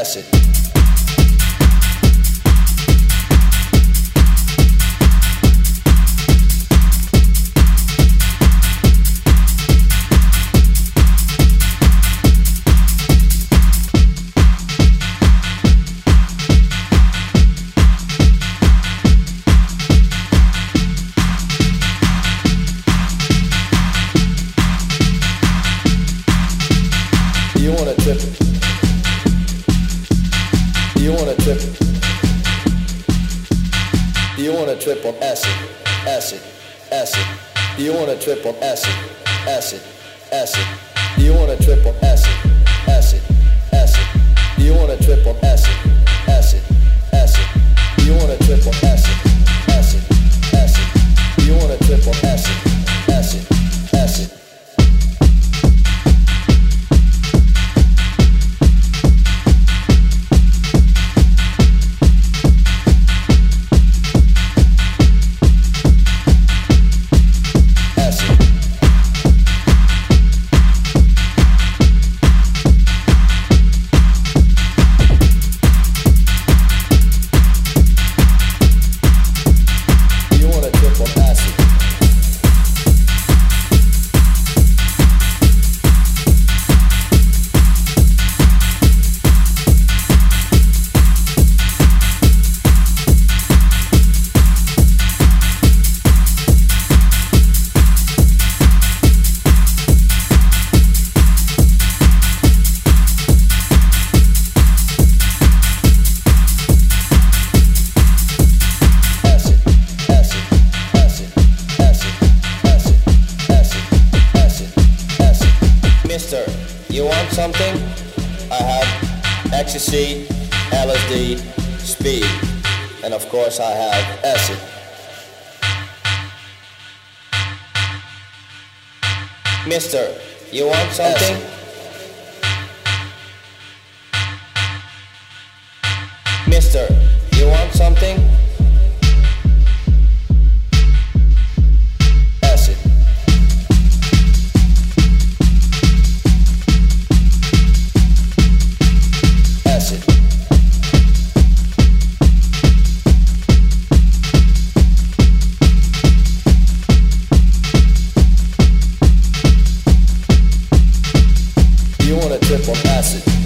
acid. You want you want to trip, you want to trip on acid, acid, acid. You want to trip on acid, acid, acid. You want to trip on acid, acid. Mister, you want something? I have ecstasy, LSD, speed, and of course I have acid. Mister, you want something? Mister, you want something? You wanna trip on acid?